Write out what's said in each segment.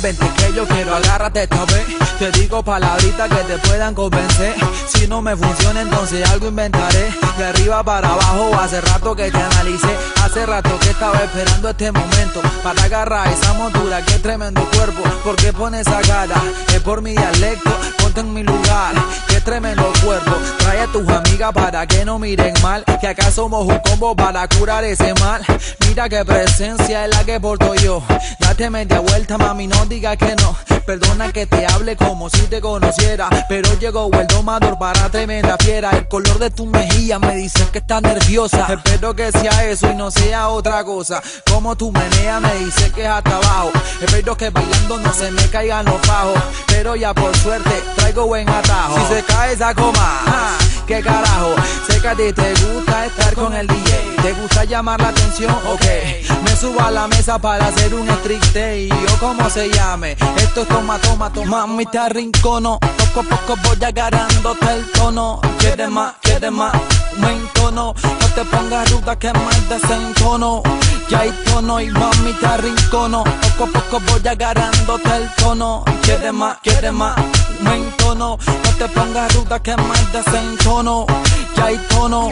Vente que yo quiero agárrate esta vez. Te digo palabritas que te puedan convencer. Si no me funciona, entonces algo inventaré. De arriba para abajo, hace rato que te analicé. Hace rato que estaba esperando este momento para agarrar esa montura. Qué tremendo cuerpo. ¿Por qué pones esa cara? Es por mi dialecto. Ponte en mi lugar. Tremendo cuerpo. Trae a tus amigas para que no miren mal. Que acá somos un combo para curar ese mal. Mira qué presencia es la que porto yo. Date media vuelta, mami, no digas que no. Perdona que te hable como si te conociera. Pero llegó el domador para tremenda fiera. El color de tu mejilla me dice que estás nerviosa. Espero que sea eso y no sea otra cosa. Como tu menea me dice que es hasta abajo. Espero que bailando no se me caigan los fajos. Pero ya por suerte traigo buen atajo. Si se cae esa coma, ah, qué carajo. Sé que a ti te gusta estar con el DJ. ¿Te gusta llamar la atención? Ok. Me subo a la mesa para hacer un stricte y yo como se llame. Esto es toma, toma, toma. Mami, te arrincono. Poco a poco voy agarrándote el tono. Quieres más, quieres más. Me entono. No te pongas ruda que más desentono. Ya hay tono y mami te arrincono. Poco a poco voy agarrándote el tono. Quieres más, quieres más. Me entono. No te pongas ruda que más desentono. Ya hay tono.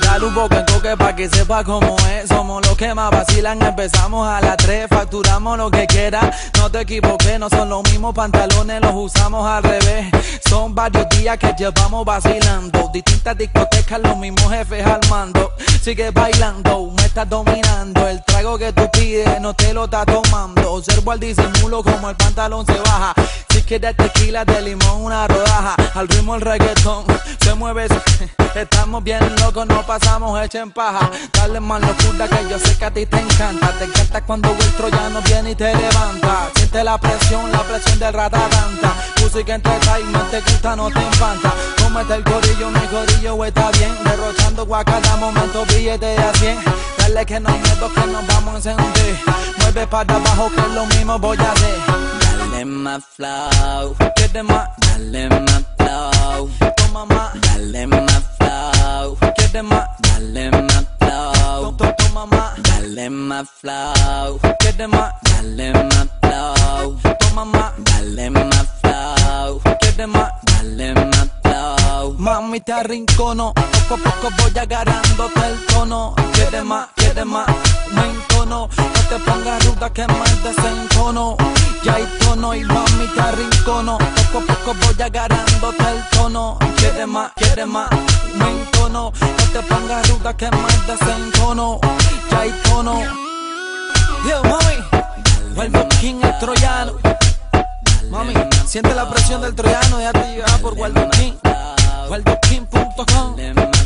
Dale un poco en coque pa' que sepa cómo es. Somos los que más vacilan. Empezamos a las 3, facturamos lo que quiera. No te equivoques, no son los mismos pantalones, los usamos al revés. Son varios días que llevamos vacilando. Distintas discotecas, los mismos jefes al mando. Sigue bailando, me estás dominando. El trago que tú pides no te lo estás tomando. Observo al disimulo como el pantalón se baja. Si quieres tequila de limón, una rodaja. Al ritmo el reggaetón se mueve. Estamos bien locos, no pasamos hecha en paja. Dale más locura que yo sé que a ti te encanta. Te encanta cuando el troyano viene y te levanta. Siente la presión, la presión del ratatanta. Música entertainment, te gusta, no te enfanta. Cómete el corillo, mi corillo está bien. Derrochando a cada momento billetes de a 100. Dale que no hay miedo que nos vamos a encender. Mueve para abajo que lo mismo voy a hacer. Dale más flow, Quieres más, dale más flow, toma más. dale más flow, Quieres más, dale más flow, to- toma más. dale más flow, Quieres más, dale más flow, toma más. dale más flow, Quieres más. dale más flow. Mami, te arrincono. Poco a poco voy agarrándote el tono. Quieres más, quieres más. Me entono. No te pongas ruda que más desentono. Ya hay tono y mami, te arrincono. Poco a poco voy agarrándote el tono. Quieres más, quieres más. Me entono. No te pongas ruda que más desentono. Ya hay tono. Yo, mami. Vuelvo King el troyano. Mami, siente la presión del troyano. Déjate llevar por Waldo King. WaldoKing.com